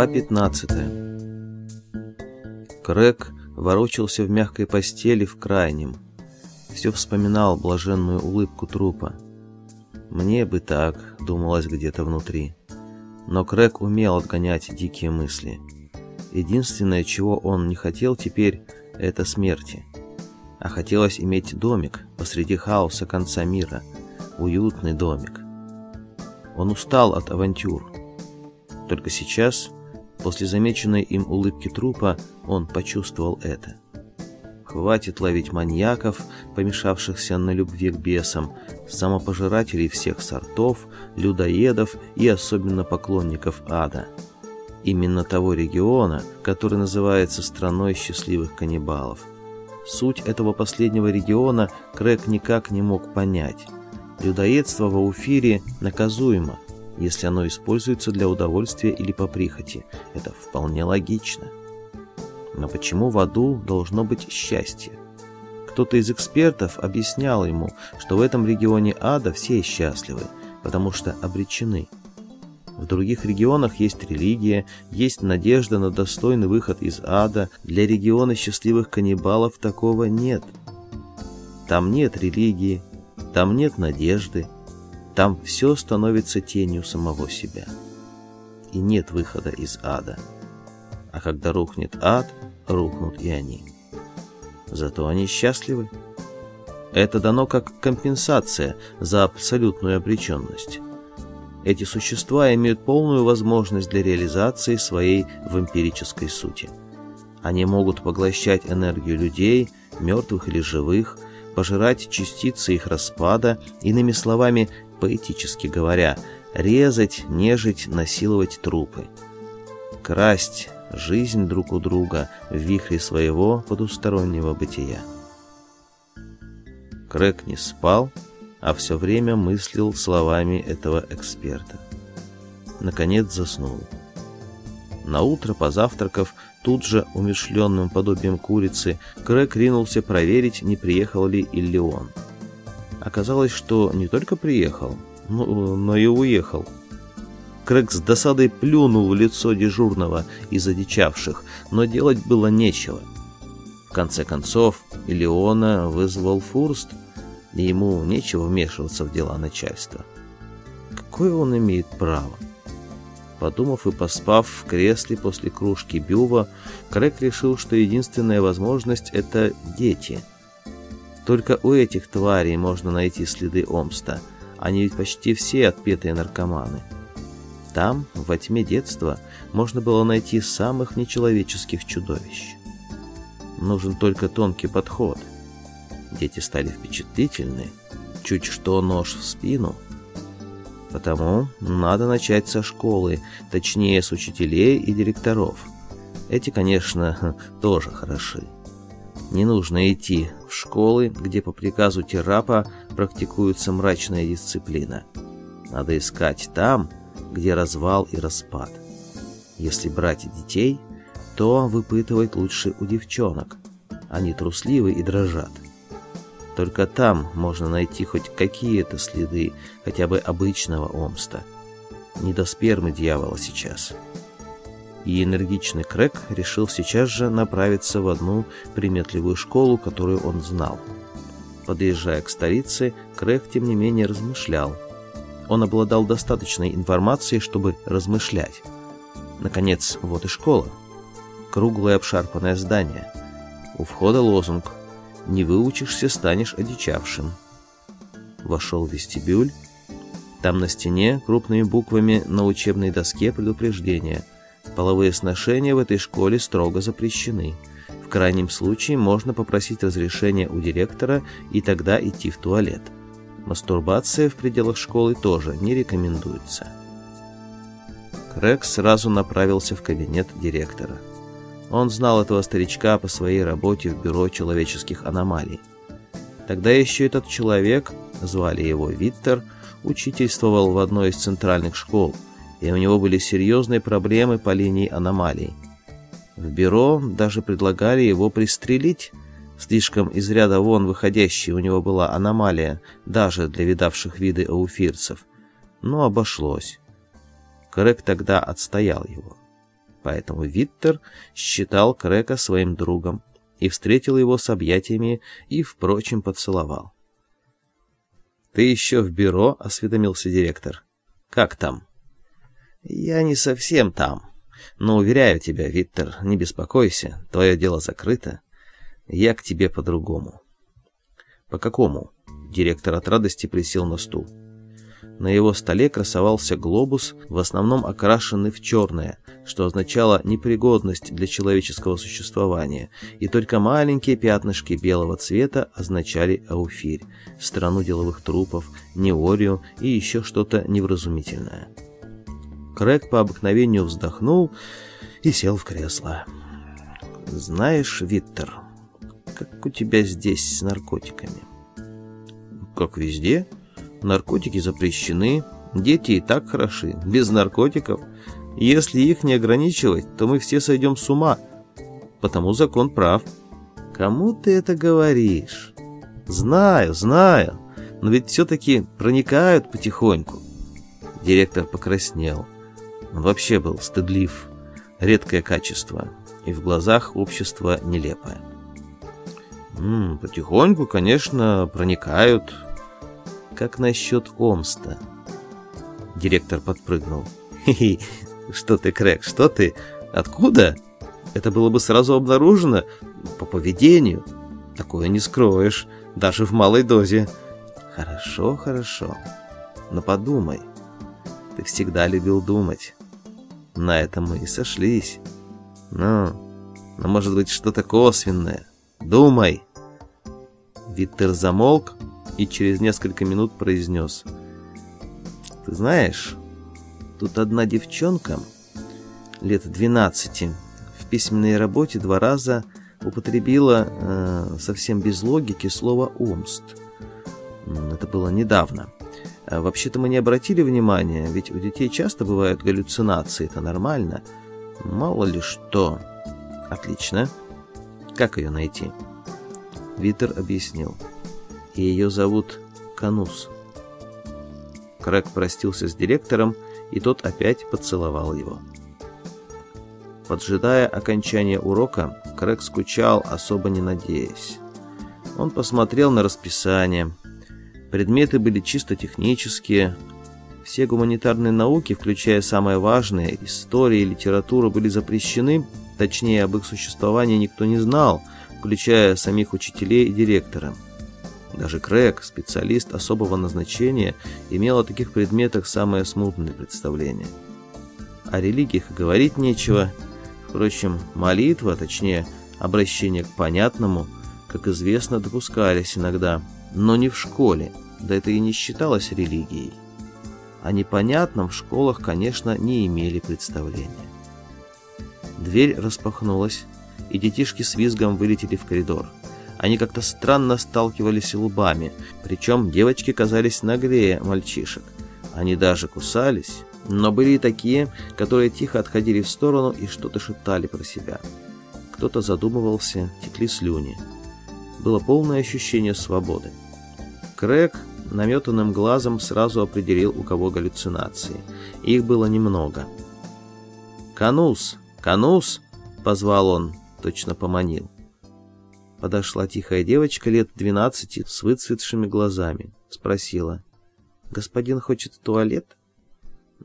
Глава 15 Крэг ворочался в мягкой постели в крайнем. Все вспоминал блаженную улыбку трупа. «Мне бы так», — думалось где-то внутри. Но Крэг умел отгонять дикие мысли. Единственное, чего он не хотел теперь, — это смерти. А хотелось иметь домик посреди хаоса конца мира. Уютный домик. Он устал от авантюр. Только сейчас, после замеченной им улыбки трупа, он почувствовал это. Хватит ловить маньяков, помешавшихся на любви к бесам, самопожирателей всех сортов, людоедов и особенно поклонников ада. Именно того региона, который называется страной счастливых каннибалов. Суть этого последнего региона Крэг никак не мог понять. Людоедство в Ауфире наказуемо, если оно используется для удовольствия или по прихоти. Это вполне логично. Но почему в аду должно быть счастье? Кто-то из экспертов объяснял ему, что в этом регионе ада все счастливы, потому что обречены. В других регионах есть религия, есть надежда на достойный выход из ада. Для региона счастливых каннибалов такого нет. Там нет религии, там нет надежды, там все становится тенью самого себя. И нет выхода из ада. А когда рухнет ад, рухнут и они. Зато они счастливы. Это дано как компенсация за абсолютную обреченность. Эти существа имеют полную возможность для реализации своей вампирической сути. Они могут поглощать энергию людей, мертвых или живых, пожирать частицы их распада, иными словами, поэтически говоря, резать, нежить, насиловать трупы. Красть жизнь друг у друга в вихре своего потустороннего бытия. Крэк не спал, а все время мыслил словами этого эксперта. Наконец заснул. Наутро, позавтракав, тут же умершленным подобием курицы, Крэк ринулся проверить, не приехал ли Иллион. Оказалось, что не только приехал, но, но и уехал. Крэг с досадой плюнул в лицо дежурного из одичавших, но делать было нечего. В конце концов, Илеона вызвал Фурст, и ему нечего вмешиваться в дела начальства. Какое он имеет право? Подумав и поспав в кресле после кружки бюва, Крэг решил, что единственная возможность — это дети — только у этих тварей можно найти следы Омста. Они ведь почти все отпетые наркоманы. Там, во тьме детства, можно было найти самых нечеловеческих чудовищ. Нужен только тонкий подход. Дети стали впечатлительны, чуть что нож в спину. Потому надо начать со школы, точнее с учителей и директоров. Эти, конечно, тоже хороши. Не нужно идти в школы, где по приказу Терапа практикуется мрачная дисциплина. Надо искать там, где развал и распад. Если брать детей, то выпытывать лучше у девчонок. Они трусливы и дрожат. Только там можно найти хоть какие-то следы хотя бы обычного омста. Не до спермы дьявола сейчас и энергичный Крэк решил сейчас же направиться в одну приметливую школу, которую он знал. Подъезжая к столице, Крэк, тем не менее, размышлял. Он обладал достаточной информацией, чтобы размышлять. Наконец, вот и школа. Круглое обшарпанное здание. У входа лозунг «Не выучишься, станешь одичавшим». Вошел в вестибюль. Там на стене крупными буквами на учебной доске предупреждение – Половые сношения в этой школе строго запрещены. В крайнем случае можно попросить разрешения у директора и тогда идти в туалет. Мастурбация в пределах школы тоже не рекомендуется. Крэг сразу направился в кабинет директора. Он знал этого старичка по своей работе в бюро человеческих аномалий. Тогда еще этот человек, звали его Виттер, учительствовал в одной из центральных школ – и у него были серьезные проблемы по линии аномалий. В бюро даже предлагали его пристрелить. Слишком из ряда вон выходящей у него была аномалия, даже для видавших виды ауфирцев. Но обошлось. Крэк тогда отстоял его. Поэтому Виттер считал Крека своим другом и встретил его с объятиями и, впрочем, поцеловал. «Ты еще в бюро?» — осведомился директор. «Как там?» «Я не совсем там. Но, уверяю тебя, Виттер, не беспокойся, твое дело закрыто. Я к тебе по-другому». «По какому?» Директор от радости присел на стул. На его столе красовался глобус, в основном окрашенный в черное, что означало непригодность для человеческого существования, и только маленькие пятнышки белого цвета означали Ауфирь, страну деловых трупов, Неорию и еще что-то невразумительное. Крэг по обыкновению вздохнул и сел в кресло. «Знаешь, Виттер, как у тебя здесь с наркотиками?» «Как везде?» Наркотики запрещены, дети и так хороши, без наркотиков. Если их не ограничивать, то мы все сойдем с ума. Потому закон прав. Кому ты это говоришь? Знаю, знаю, но ведь все-таки проникают потихоньку. Директор покраснел. Вообще был стыдлив. Редкое качество. И в глазах общества нелепое. М -м, потихоньку, конечно, проникают, как насчет Омста?» Директор подпрыгнул. «Хе-хе, что ты, Крэг, что ты? Откуда? Это было бы сразу обнаружено по поведению. Такое не скроешь, даже в малой дозе. Хорошо, хорошо. Но подумай. Ты всегда любил думать. На этом мы и сошлись. Ну, но может быть что-то косвенное. Думай. Виттер замолк, и через несколько минут произнес. «Ты знаешь, тут одна девчонка, лет 12, в письменной работе два раза употребила э, совсем без логики слово «умст». Это было недавно. А вообще-то мы не обратили внимания, ведь у детей часто бывают галлюцинации, это нормально. Мало ли что. Отлично. Как ее найти? Витер объяснил ее зовут Канус. Крэг простился с директором, и тот опять поцеловал его. Поджидая окончания урока, Крэг скучал, особо не надеясь. Он посмотрел на расписание. Предметы были чисто технические. Все гуманитарные науки, включая самые важные, история и литература, были запрещены, точнее, об их существовании никто не знал, включая самих учителей и директора. Даже Крэг, специалист особого назначения, имел о таких предметах самое смутное представление. О религиях говорить нечего. Впрочем, молитва, точнее, обращение к понятному, как известно, допускались иногда, но не в школе, да это и не считалось религией. О непонятном в школах, конечно, не имели представления. Дверь распахнулась, и детишки с визгом вылетели в коридор. Они как-то странно сталкивались лбами, причем девочки казались наглее мальчишек. Они даже кусались, но были и такие, которые тихо отходили в сторону и что-то шептали про себя. Кто-то задумывался, текли слюни. Было полное ощущение свободы. Крэг наметанным глазом сразу определил, у кого галлюцинации. Их было немного. «Канус! Канус!» — позвал он, точно поманил. Подошла тихая девочка лет двенадцати с выцветшими глазами. Спросила. «Господин хочет туалет?»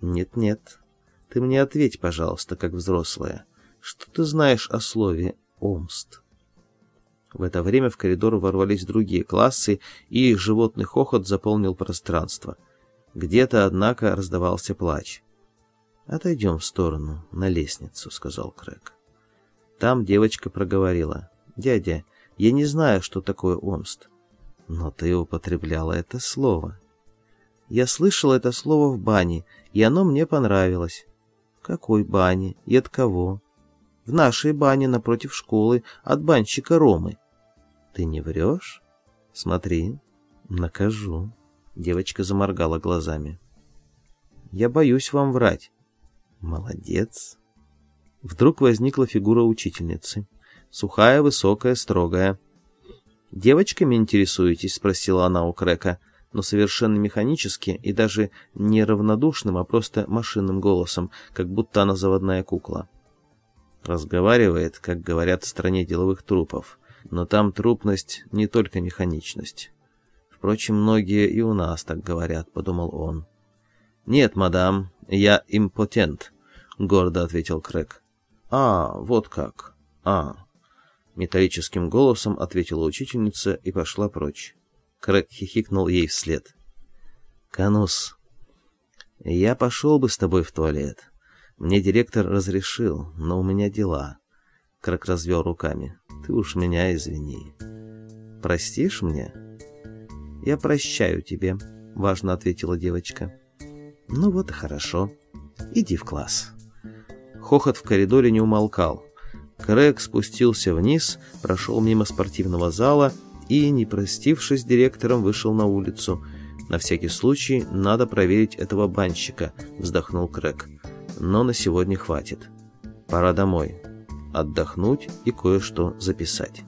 «Нет-нет. Ты мне ответь, пожалуйста, как взрослая. Что ты знаешь о слове «омст»?» В это время в коридор ворвались другие классы, и их животный хохот заполнил пространство. Где-то, однако, раздавался плач. «Отойдем в сторону, на лестницу», — сказал Крэг. Там девочка проговорила. «Дядя, я не знаю, что такое омст. Но ты употребляла это слово. Я слышал это слово в бане, и оно мне понравилось. Какой бане и от кого? В нашей бане напротив школы от банщика Ромы. Ты не врешь? Смотри, накажу. Девочка заморгала глазами. Я боюсь вам врать. Молодец. Вдруг возникла фигура учительницы. Сухая, высокая, строгая. «Девочками интересуетесь?» — спросила она у Крека, но совершенно механически и даже не равнодушным, а просто машинным голосом, как будто она заводная кукла. Разговаривает, как говорят в стране деловых трупов, но там трупность не только механичность. Впрочем, многие и у нас так говорят, подумал он. Нет, мадам, я импотент, гордо ответил Крэк. А, вот как. А. Металлическим голосом ответила учительница и пошла прочь. Крэк хихикнул ей вслед. «Канус, я пошел бы с тобой в туалет. Мне директор разрешил, но у меня дела». Крэк развел руками. «Ты уж меня извини». «Простишь мне?» «Я прощаю тебе», — важно ответила девочка. «Ну вот и хорошо. Иди в класс». Хохот в коридоре не умолкал. Крэг спустился вниз, прошел мимо спортивного зала и, не простившись с директором, вышел на улицу. «На всякий случай надо проверить этого банщика», — вздохнул Крэг. «Но на сегодня хватит. Пора домой. Отдохнуть и кое-что записать».